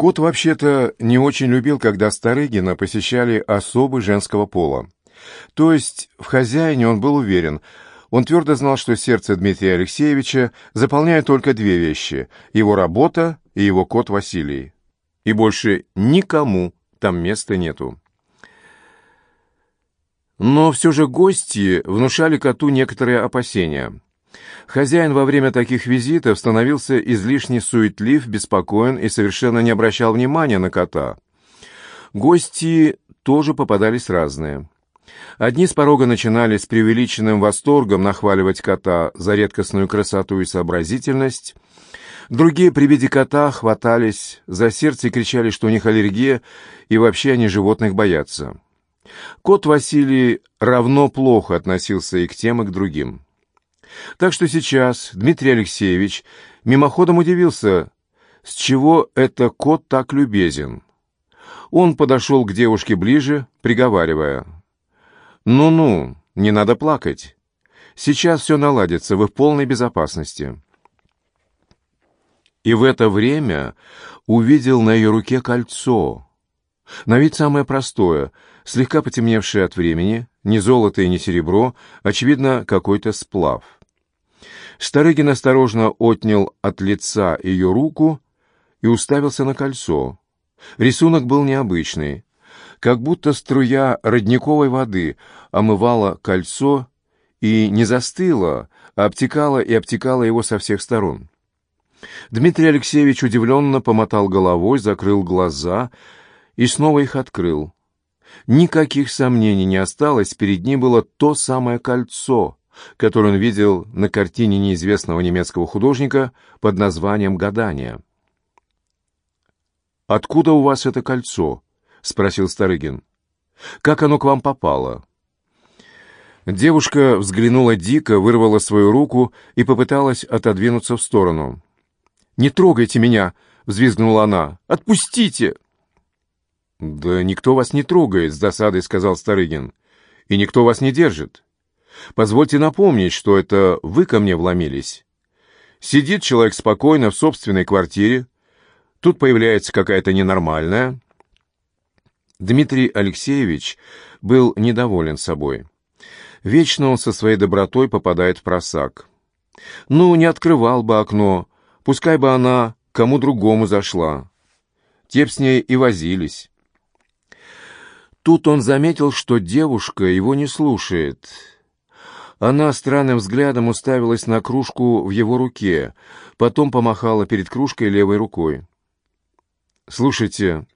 Кот вообще-то не очень любил, когда Старыгина посещали особы женского пола. То есть в хозяине он был уверен. Он твердо знал, что сердце Дмитрия Алексеевича заполняет только две вещи — его работа и его кот Василий. И больше никому там места нету. Но все же гости внушали коту некоторые опасения. Хозяин во время таких визитов становился излишне суетлив, беспокоен и совершенно не обращал внимания на кота. Гости тоже попадались разные. Одни с порога начинали с преувеличенным восторгом нахваливать кота за редкостную красоту и сообразительность, другие при виде кота хватались за сердце и кричали, что у них аллергия и вообще они животных боятся. Кот Василий равно плохо относился и к тем, и к другим. Так что сейчас Дмитрий Алексеевич мимоходом удивился, с чего это кот так любезен. Он подошел к девушке ближе, приговаривая. «Ну-ну, не надо плакать. Сейчас все наладится, вы в полной безопасности». И в это время увидел на ее руке кольцо. На вид самое простое — слегка потемневшее от времени, ни золото и ни серебро, очевидно, какой-то сплав. Старыгин осторожно отнял от лица ее руку и уставился на кольцо. Рисунок был необычный, как будто струя родниковой воды омывала кольцо и не застыла, а обтекала и обтекала его со всех сторон. Дмитрий Алексеевич удивленно помотал головой, закрыл глаза и снова их открыл. Никаких сомнений не осталось, перед ним было то самое кольцо, которое он видел на картине неизвестного немецкого художника под названием «Гадание». «Откуда у вас это кольцо?» — спросил Старыгин. «Как оно к вам попало?» Девушка взглянула дико, вырвала свою руку и попыталась отодвинуться в сторону. «Не трогайте меня!» — взвизгнула она. «Отпустите!» «Да никто вас не трогает», — с досадой сказал Старыгин. «И никто вас не держит. Позвольте напомнить, что это вы ко мне вломились. Сидит человек спокойно в собственной квартире, тут появляется какая-то ненормальная». Дмитрий Алексеевич был недоволен собой. Вечно он со своей добротой попадает в просак. Ну, не открывал бы окно, пускай бы она кому другому зашла. Те с ней и возились. Тут он заметил, что девушка его не слушает. Она странным взглядом уставилась на кружку в его руке, потом помахала перед кружкой левой рукой. «Слушайте,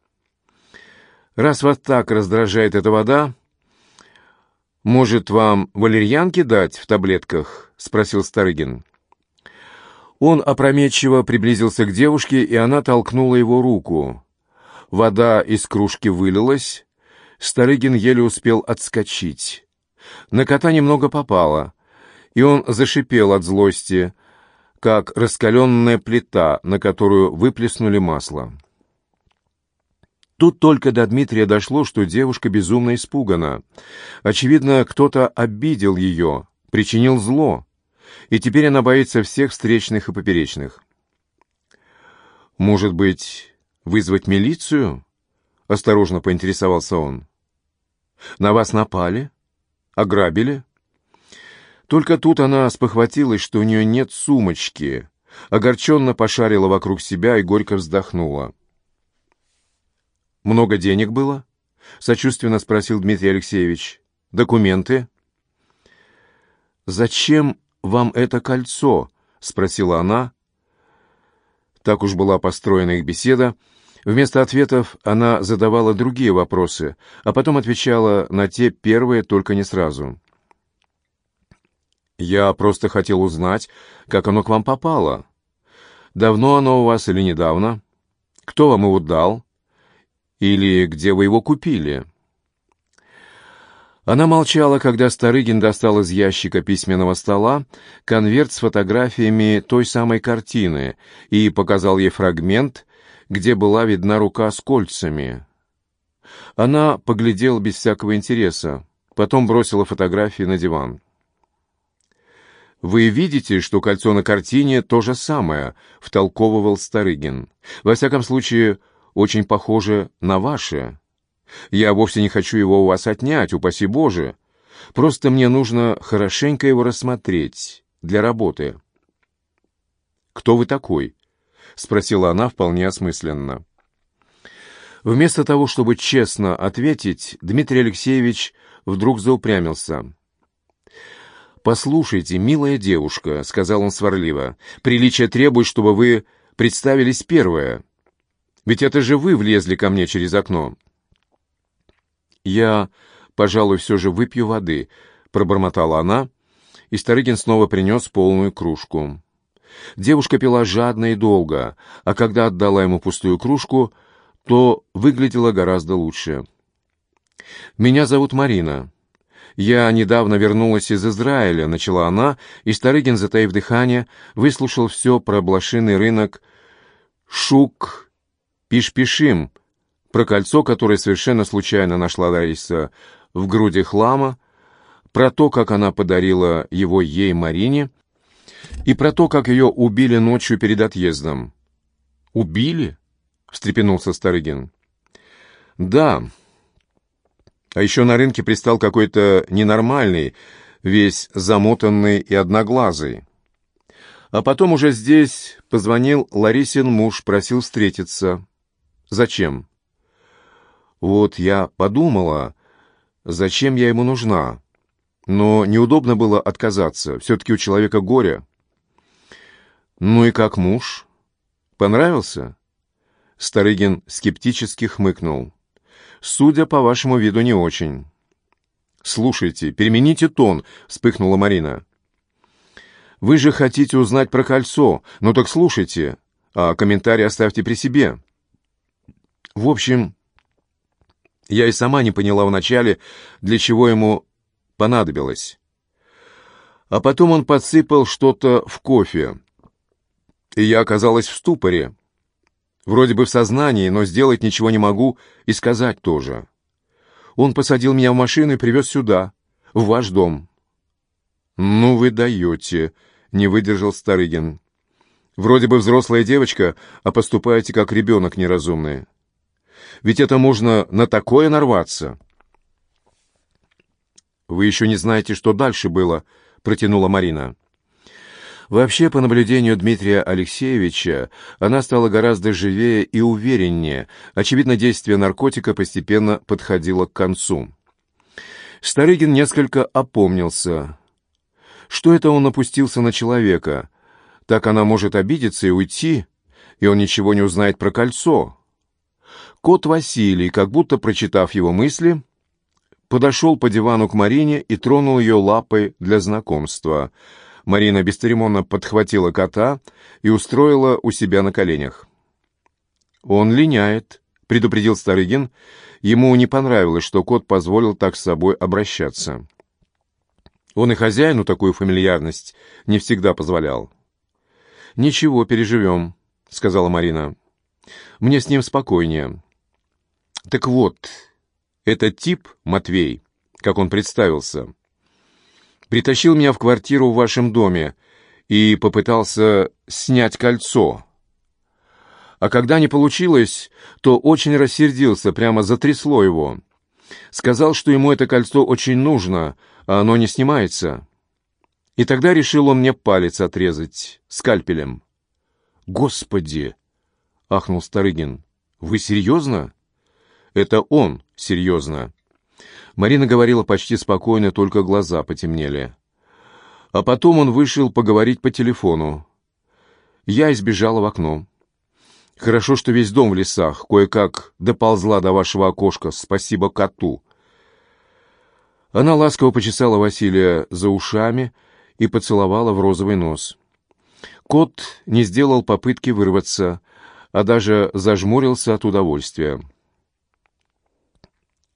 раз вас так раздражает эта вода, может, вам валерьянки дать в таблетках?» — спросил Старыгин. Он опрометчиво приблизился к девушке, и она толкнула его руку. Вода из кружки вылилась, Старыгин еле успел отскочить. На кота немного попало, и он зашипел от злости, как раскаленная плита, на которую выплеснули масло. Тут только до Дмитрия дошло, что девушка безумно испугана. Очевидно, кто-то обидел ее, причинил зло, и теперь она боится всех встречных и поперечных. «Может быть, вызвать милицию?» — осторожно поинтересовался он. «На вас напали? Ограбили?» Только тут она спохватилась, что у нее нет сумочки, огорченно пошарила вокруг себя и горько вздохнула. «Много денег было?» — сочувственно спросил Дмитрий Алексеевич. «Документы?» «Зачем вам это кольцо?» — спросила она. Так уж была построена их беседа, — Вместо ответов она задавала другие вопросы, а потом отвечала на те первые только не сразу. «Я просто хотел узнать, как оно к вам попало. Давно оно у вас или недавно? Кто вам его дал? Или где вы его купили?» Она молчала, когда Старыгин достал из ящика письменного стола конверт с фотографиями той самой картины и показал ей фрагмент, где была видна рука с кольцами. Она поглядела без всякого интереса, потом бросила фотографии на диван. «Вы видите, что кольцо на картине то же самое», — втолковывал Старыгин. «Во всяком случае, очень похоже на ваше. Я вовсе не хочу его у вас отнять, упаси Боже. Просто мне нужно хорошенько его рассмотреть для работы». «Кто вы такой?» — спросила она вполне осмысленно. Вместо того, чтобы честно ответить, Дмитрий Алексеевич вдруг заупрямился. «Послушайте, милая девушка», — сказал он сварливо, — «приличие требует, чтобы вы представились первая. Ведь это же вы влезли ко мне через окно». «Я, пожалуй, все же выпью воды», — пробормотала она, и Старыгин снова принес полную кружку. Девушка пила жадно и долго, а когда отдала ему пустую кружку, то выглядела гораздо лучше. «Меня зовут Марина. Я недавно вернулась из Израиля», — начала она, и Старыгин, затаив дыхание, выслушал все про блошиный рынок «Шук Пиш-Пишим», про кольцо, которое совершенно случайно нашла Лариса в груди хлама, про то, как она подарила его ей Марине, и про то, как ее убили ночью перед отъездом. «Убили?» — встрепенулся Старыгин. «Да. А еще на рынке пристал какой-то ненормальный, весь замотанный и одноглазый. А потом уже здесь позвонил Ларисин муж, просил встретиться. Зачем? Вот я подумала, зачем я ему нужна. Но неудобно было отказаться, все-таки у человека горе. «Ну и как муж? Понравился?» Старыгин скептически хмыкнул. «Судя по вашему виду, не очень». «Слушайте, перемените тон», — вспыхнула Марина. «Вы же хотите узнать про кольцо. Ну так слушайте, а комментарий оставьте при себе». В общем, я и сама не поняла вначале, для чего ему понадобилось. А потом он подсыпал что-то в кофе и я оказалась в ступоре. Вроде бы в сознании, но сделать ничего не могу и сказать тоже. Он посадил меня в машину и привез сюда, в ваш дом. «Ну вы даете», — не выдержал Старыгин. «Вроде бы взрослая девочка, а поступаете как ребенок неразумный. Ведь это можно на такое нарваться». «Вы еще не знаете, что дальше было», — протянула Марина. Вообще, по наблюдению Дмитрия Алексеевича, она стала гораздо живее и увереннее. Очевидно, действие наркотика постепенно подходило к концу. Старыгин несколько опомнился. Что это он опустился на человека? Так она может обидеться и уйти, и он ничего не узнает про кольцо. Кот Василий, как будто прочитав его мысли, подошел по дивану к Марине и тронул ее лапой для знакомства — Марина бесцеремонно подхватила кота и устроила у себя на коленях. «Он линяет», — предупредил Старыгин. Ему не понравилось, что кот позволил так с собой обращаться. Он и хозяину такую фамильярность не всегда позволял. «Ничего, переживем», — сказала Марина. «Мне с ним спокойнее». «Так вот, этот тип, Матвей, как он представился, притащил меня в квартиру в вашем доме и попытался снять кольцо. А когда не получилось, то очень рассердился, прямо затрясло его. Сказал, что ему это кольцо очень нужно, а оно не снимается. И тогда решил он мне палец отрезать скальпелем. «Господи!» — ахнул Старыгин. «Вы серьезно?» «Это он серьезно. Марина говорила почти спокойно, только глаза потемнели. А потом он вышел поговорить по телефону. Я избежала в окно. Хорошо, что весь дом в лесах, кое-как доползла до вашего окошка, спасибо коту. Она ласково почесала Василия за ушами и поцеловала в розовый нос. Кот не сделал попытки вырваться, а даже зажмурился от удовольствия.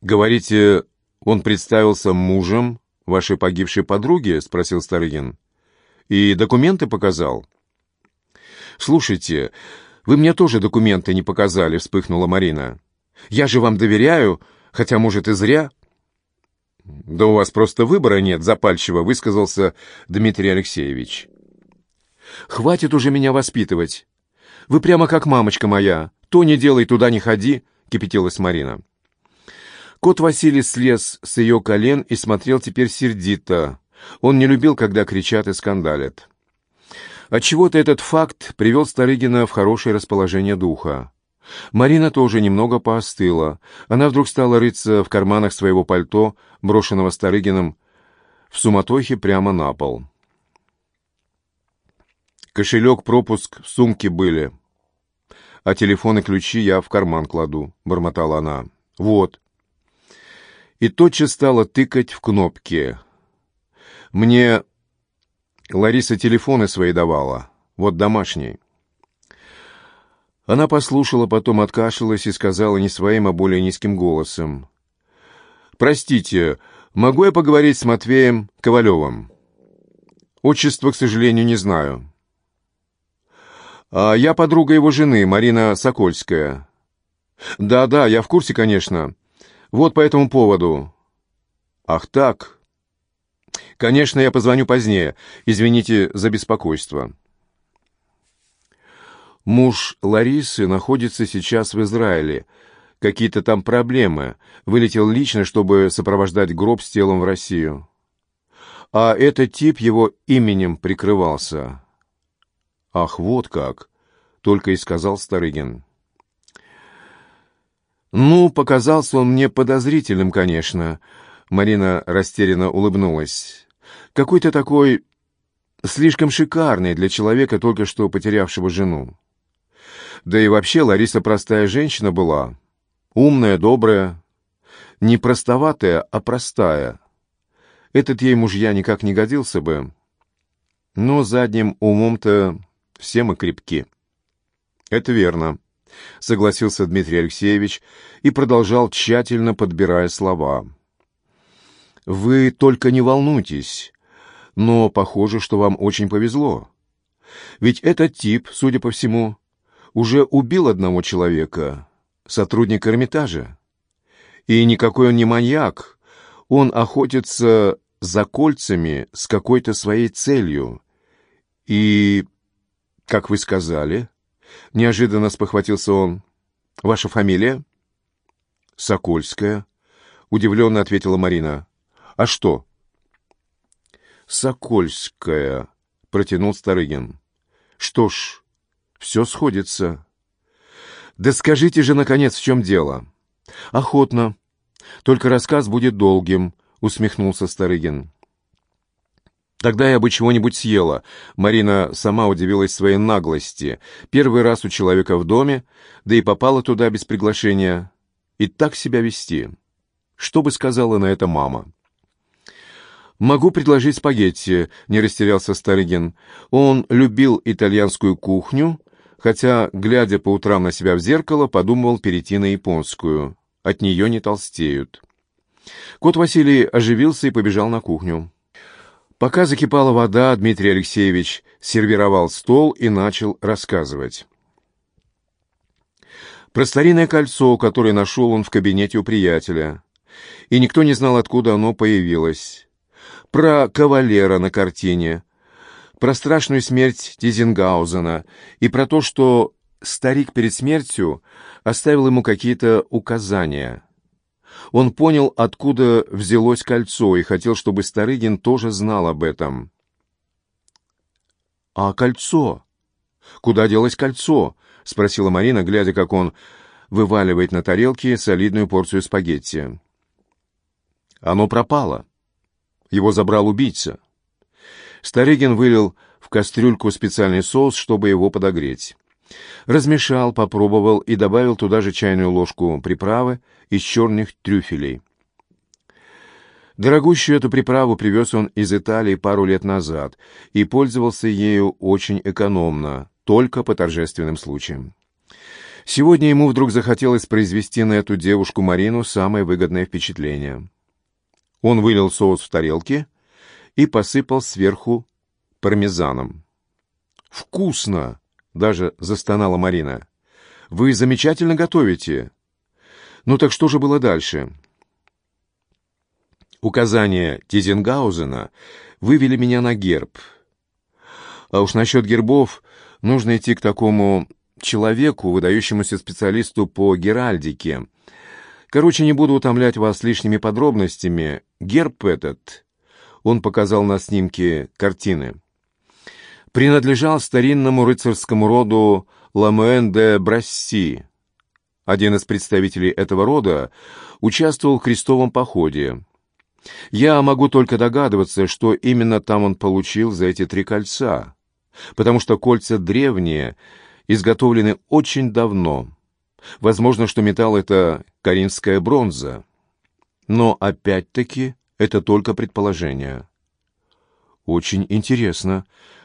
«Говорите, «Он представился мужем вашей погибшей подруги?» — спросил Старыгин. «И документы показал?» «Слушайте, вы мне тоже документы не показали», — вспыхнула Марина. «Я же вам доверяю, хотя, может, и зря». «Да у вас просто выбора нет», — запальчиво высказался Дмитрий Алексеевич. «Хватит уже меня воспитывать. Вы прямо как мамочка моя, То не делай, туда не ходи», — кипятилась Марина. Кот Василий слез с ее колен и смотрел теперь сердито. Он не любил, когда кричат и скандалят. Отчего-то этот факт привел Старыгина в хорошее расположение духа. Марина тоже немного поостыла. Она вдруг стала рыться в карманах своего пальто, брошенного Старыгиным, в суматохе прямо на пол. Кошелек, пропуск в сумке были. А телефон и ключи я в карман кладу, — бормотала она. Вот. И тотчас стала тыкать в кнопки. Мне Лариса телефоны свои давала, вот домашний. Она послушала, потом откашлялась и сказала не своим, а более низким голосом. «Простите, могу я поговорить с Матвеем Ковалевым?» «Отчество, к сожалению, не знаю». «А я подруга его жены, Марина Сокольская». «Да-да, я в курсе, конечно. Вот по этому поводу». «Ах так?» «Конечно, я позвоню позднее. Извините за беспокойство». Муж Ларисы находится сейчас в Израиле. Какие-то там проблемы. Вылетел лично, чтобы сопровождать гроб с телом в Россию. А этот тип его именем прикрывался. «Ах, вот как!» — только и сказал Старыгин. «Ну, показался он мне подозрительным, конечно», — Марина растерянно улыбнулась. «Какой-то такой слишком шикарный для человека, только что потерявшего жену. Да и вообще Лариса простая женщина была. Умная, добрая. Не простоватая, а простая. Этот ей мужья никак не годился бы. Но задним умом-то все мы крепки. Это верно, согласился Дмитрий Алексеевич и продолжал, тщательно подбирая слова. Вы только не волнуйтесь, но похоже, что вам очень повезло. Ведь этот тип, судя по всему, уже убил одного человека, сотрудника Эрмитажа. И никакой он не маньяк. Он охотится за кольцами с какой-то своей целью. И, как вы сказали, неожиданно спохватился он, ваша фамилия? Сокольская, удивленно ответила Марина. А что? Сокольская, протянул Старыгин. Что ж, все сходится. Да скажите же, наконец, в чем дело? Охотно. Только рассказ будет долгим, усмехнулся Старыгин. Тогда я бы чего-нибудь съела. Марина сама удивилась своей наглости. Первый раз у человека в доме, да и попала туда без приглашения. И так себя вести. Что бы сказала на это мама? «Могу предложить спагетти», — не растерялся Старыгин. Он любил итальянскую кухню, хотя, глядя по утрам на себя в зеркало, подумывал перейти на японскую. От нее не толстеют. Кот Василий оживился и побежал на кухню. Пока закипала вода, Дмитрий Алексеевич сервировал стол и начал рассказывать. Про старинное кольцо, которое нашел он в кабинете у приятеля. И никто не знал, откуда оно появилось. Про кавалера на картине, про страшную смерть Тизенгаузена и про то, что старик перед смертью оставил ему какие-то указания. Он понял, откуда взялось кольцо, и хотел, чтобы Старыгин тоже знал об этом. «А кольцо? Куда делось кольцо?» — спросила Марина, глядя, как он вываливает на тарелке солидную порцию спагетти. «Оно пропало. Его забрал убийца». Старыгин вылил в кастрюльку специальный соус, чтобы его подогреть. Размешал, попробовал и добавил туда же чайную ложку приправы из черных трюфелей. Дорогущую эту приправу привез он из Италии пару лет назад и пользовался ею очень экономно, только по торжественным случаям. Сегодня ему вдруг захотелось произвести на эту девушку Марину самое выгодное впечатление. Он вылил соус в тарелки и посыпал сверху пармезаном. «Вкусно!» — даже застонала Марина. «Вы замечательно готовите!» «Ну так что же было дальше?» Указания Тизенгаузена вывели меня на герб. А уж насчет гербов нужно идти к такому человеку, выдающемуся специалисту по геральдике. Короче, не буду утомлять вас лишними подробностями. Герб этот, он показал на снимке картины, принадлежал старинному рыцарскому роду Ламуэн де Брасси. Один из представителей этого рода участвовал в крестовом походе. Я могу только догадываться, что именно там он получил за эти три кольца, потому что кольца древние, изготовлены очень давно. Возможно, что металл — это коринфская бронза. Но, опять-таки, это только предположение. Очень интересно.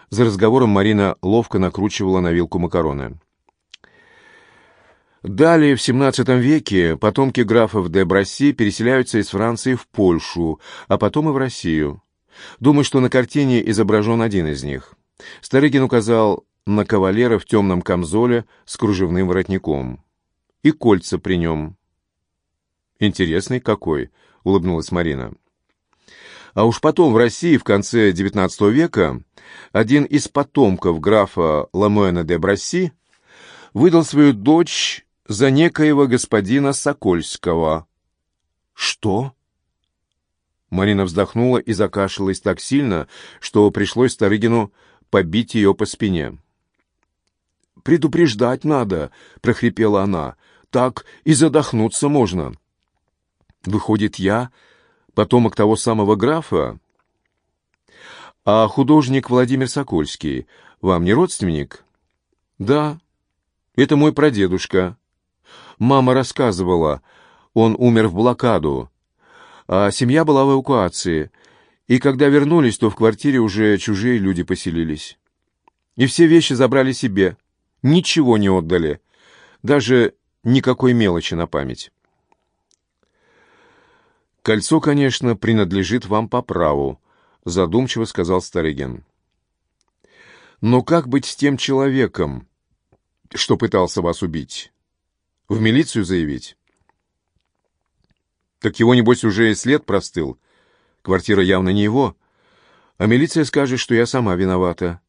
За разговором Марина ловко накручивала на вилку макароны. Далее, в XVII веке, потомки графов де Брасси переселяются из Франции в Польшу, а потом и в Россию. Думаю, что на картине изображен один из них. Старыгин указал на кавалера в темном камзоле с кружевным воротником. И кольца при нем. «Интересный какой», — улыбнулась Марина. А уж потом в России в конце XIX века один из потомков графа Ламуэна де Брасси выдал свою дочь за некоего господина Сокольского. «Что?» Марина вздохнула и закашлялась так сильно, что пришлось Старыгину побить ее по спине. «Предупреждать надо», — прохрипела она. «Так и задохнуться можно». «Выходит, я потомок того самого графа?» «А художник Владимир Сокольский вам не родственник?» «Да, это мой прадедушка. Мама рассказывала, он умер в блокаду, а семья была в эвакуации, и когда вернулись, то в квартире уже чужие люди поселились. И все вещи забрали себе, ничего не отдали, даже никакой мелочи на память. «Кольцо, конечно, принадлежит вам по праву», — задумчиво сказал Старыгин. «Но как быть с тем человеком, что пытался вас убить?» В милицию заявить? Так его, небось, уже и след простыл. Квартира явно не его. А милиция скажет, что я сама виновата.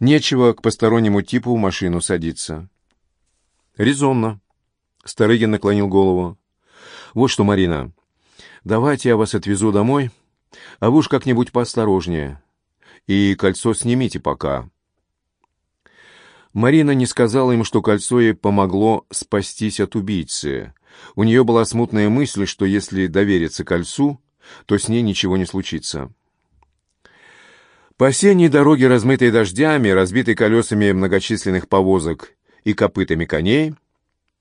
Нечего к постороннему типу в машину садиться. Резонно. Старыгин наклонил голову. Вот что, Марина, давайте я вас отвезу домой, а вы уж как-нибудь поосторожнее. И кольцо снимите пока. Марина не сказала им, что кольцо ей помогло спастись от убийцы. У нее была смутная мысль, что если довериться кольцу, то с ней ничего не случится. По осенней дороге, размытой дождями, разбитой колесами многочисленных повозок и копытами коней,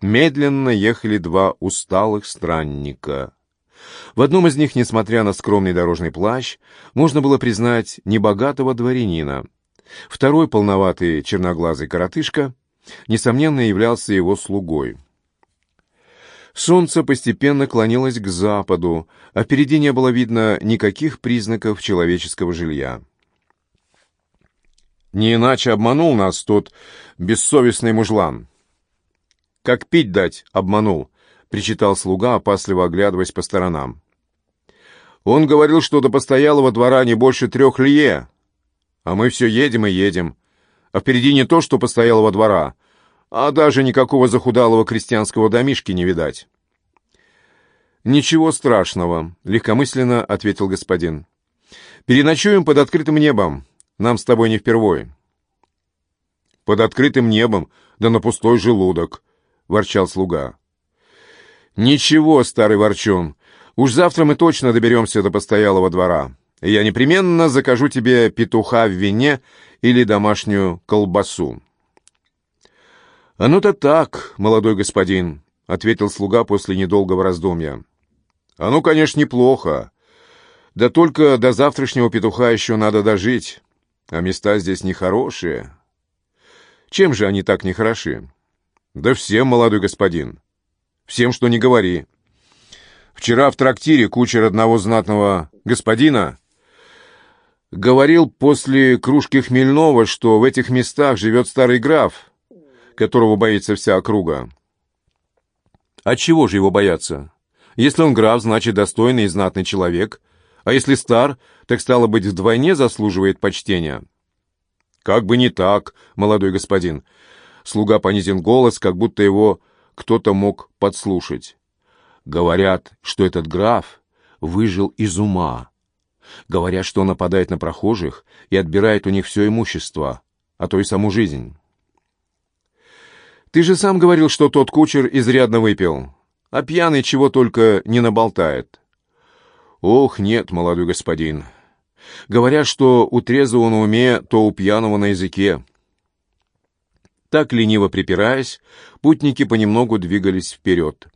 медленно ехали два усталых странника. В одном из них, несмотря на скромный дорожный плащ, можно было признать небогатого дворянина — Второй полноватый черноглазый коротышка, несомненно, являлся его слугой. Солнце постепенно клонилось к западу, а впереди не было видно никаких признаков человеческого жилья. Не иначе обманул нас тот бессовестный мужлан. «Как пить дать, обманул», — причитал слуга, опасливо оглядываясь по сторонам. «Он говорил, что до постоялого двора не больше трех лье, а мы все едем и едем. А впереди не то, что постоялого двора, а даже никакого захудалого крестьянского домишки не видать. «Ничего страшного», — легкомысленно ответил господин. «Переночуем под открытым небом. Нам с тобой не впервой». «Под открытым небом, да на пустой желудок», — ворчал слуга. «Ничего, старый ворчун, уж завтра мы точно доберемся до постоялого двора». Я непременно закажу тебе петуха в вине или домашнюю колбасу». «А ну-то так, молодой господин», — ответил слуга после недолгого раздумья. «А ну, конечно, неплохо. Да только до завтрашнего петуха еще надо дожить, а места здесь нехорошие». «Чем же они так нехороши?» «Да всем, молодой господин. Всем, что не говори. Вчера в трактире кучер одного знатного господина говорил после кружки хмельного, что в этих местах живет старый граф, которого боится вся округа. А чего же его бояться? Если он граф, значит достойный и знатный человек, а если стар, так стало быть вдвойне заслуживает почтения. Как бы не так, молодой господин. Слуга понизил голос, как будто его кто-то мог подслушать. Говорят, что этот граф выжил из ума. Говорят, что он нападает на прохожих и отбирает у них все имущество, а то и саму жизнь. Ты же сам говорил, что тот кучер изрядно выпил, а пьяный чего только не наболтает. Ох, нет, молодой господин. Говорят, что у трезвого на уме, то у пьяного на языке. Так, лениво припираясь, путники понемногу двигались вперед.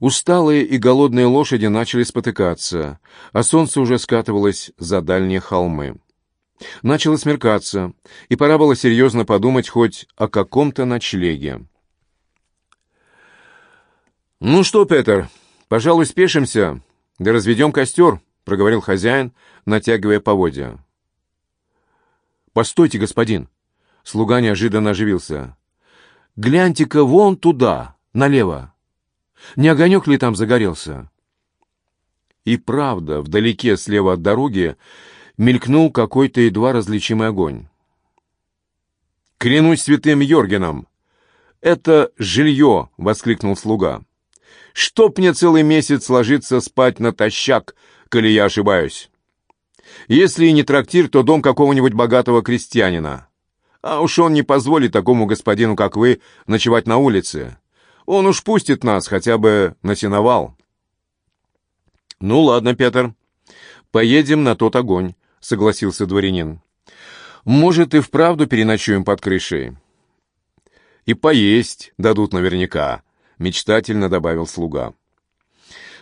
Усталые и голодные лошади начали спотыкаться, а солнце уже скатывалось за дальние холмы. Начало смеркаться, и пора было серьезно подумать хоть о каком-то ночлеге. «Ну что, Петер, пожалуй, спешимся, да разведем костер», — проговорил хозяин, натягивая поводья. «Постойте, господин!» Слуга неожиданно оживился. «Гляньте-ка вон туда, налево. Не огонек ли там загорелся?» И правда, вдалеке, слева от дороги, мелькнул какой-то едва различимый огонь. «Клянусь святым Йоргеном! Это жилье!» — воскликнул слуга. «Чтоб мне целый месяц ложиться спать натощак, коли я ошибаюсь! Если и не трактир, то дом какого-нибудь богатого крестьянина. А уж он не позволит такому господину, как вы, ночевать на улице. Он уж пустит нас хотя бы на сеновал». «Ну ладно, Петр, поедем на тот огонь», — согласился дворянин. «Может, и вправду переночуем под крышей?» «И поесть дадут наверняка», — мечтательно добавил слуга.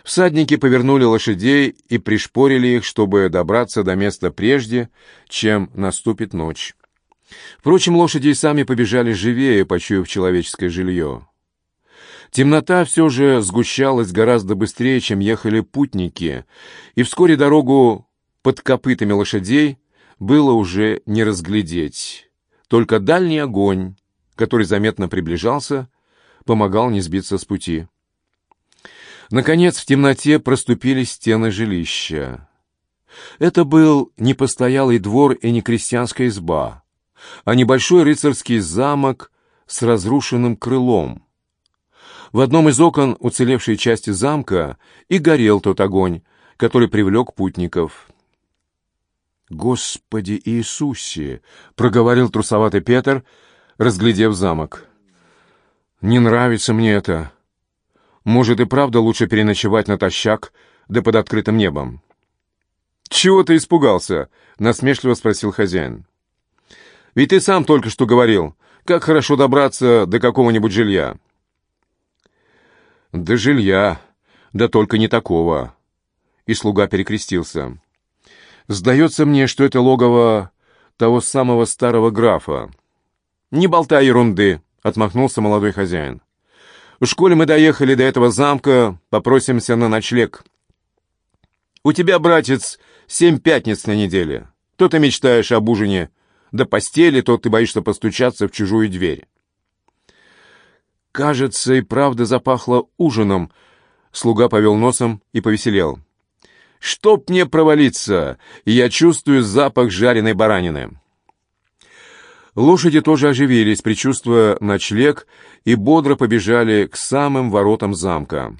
Всадники повернули лошадей и пришпорили их, чтобы добраться до места прежде, чем наступит ночь. Впрочем, лошади и сами побежали живее, почуяв человеческое жилье. Темнота все же сгущалась гораздо быстрее, чем ехали путники, и вскоре дорогу под копытами лошадей было уже не разглядеть. Только дальний огонь, который заметно приближался, помогал не сбиться с пути. Наконец, в темноте проступили стены жилища. Это был не постоялый двор и не крестьянская изба, а небольшой рыцарский замок с разрушенным крылом. В одном из окон уцелевшей части замка и горел тот огонь, который привлек путников. «Господи Иисусе!» — проговорил трусоватый Петр, разглядев замок. «Не нравится мне это. Может, и правда лучше переночевать натощак, да под открытым небом?» «Чего ты испугался?» — насмешливо спросил хозяин. «Ведь ты сам только что говорил, как хорошо добраться до какого-нибудь жилья». «До жилья, да только не такого». И слуга перекрестился. Сдается мне, что это логово того самого старого графа. «Не болтай ерунды», — отмахнулся молодой хозяин. «В школе мы доехали до этого замка, попросимся на ночлег. У тебя, братец, семь пятниц на неделе. То ты мечтаешь об ужине до постели, то ты боишься постучаться в чужую дверь». Кажется, и правда запахло ужином. Слуга повел носом и повеселел. Чтоб мне провалиться, я чувствую запах жареной баранины. Лошади тоже оживились, предчувствуя ночлег, и бодро побежали к самым воротам замка.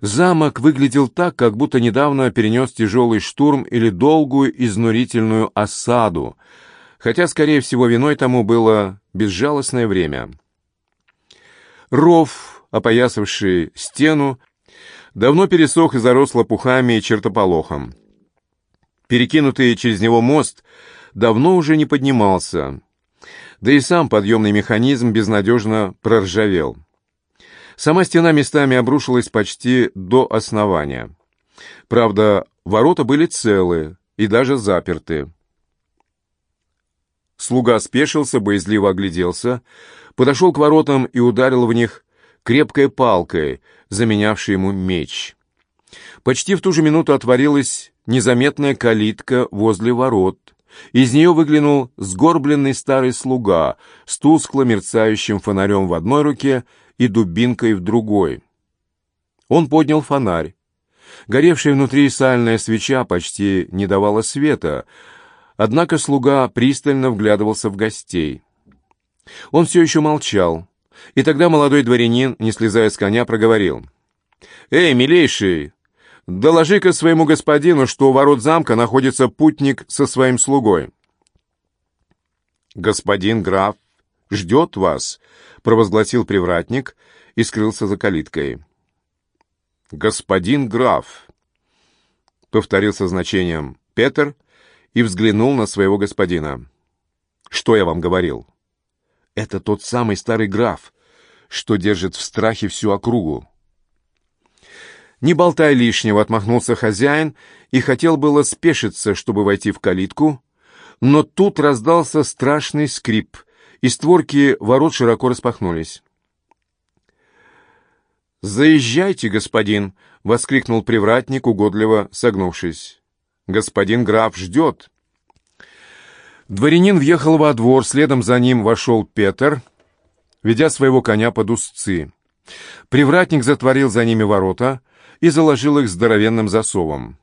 Замок выглядел так, как будто недавно перенес тяжелый штурм или долгую изнурительную осаду, хотя, скорее всего, виной тому было безжалостное время. Ров, опоясавший стену, давно пересох и зарос лопухами и чертополохом. Перекинутый через него мост давно уже не поднимался, да и сам подъемный механизм безнадежно проржавел. Сама стена местами обрушилась почти до основания. Правда, ворота были целы и даже заперты. Слуга спешился, боязливо огляделся, подошел к воротам и ударил в них крепкой палкой, заменявший ему меч. Почти в ту же минуту отворилась незаметная калитка возле ворот. Из нее выглянул сгорбленный старый слуга с тускло мерцающим фонарем в одной руке и дубинкой в другой. Он поднял фонарь. Горевшая внутри сальная свеча почти не давала света, однако слуга пристально вглядывался в гостей. Он все еще молчал, и тогда молодой дворянин, не слезая с коня, проговорил. «Эй, милейший, доложи-ка своему господину, что у ворот замка находится путник со своим слугой». «Господин граф ждет вас», — провозгласил привратник и скрылся за калиткой. «Господин граф», — повторил со значением Петр и взглянул на своего господина. «Что я вам говорил?» «Это тот самый старый граф, что держит в страхе всю округу». «Не болтай лишнего», — отмахнулся хозяин и хотел было спешиться, чтобы войти в калитку, но тут раздался страшный скрип, и створки ворот широко распахнулись. «Заезжайте, господин!» — воскликнул привратник, угодливо согнувшись. «Господин граф ждет!» Дворянин въехал во двор, следом за ним вошел Петр, ведя своего коня под узцы. Привратник затворил за ними ворота и заложил их здоровенным засовом.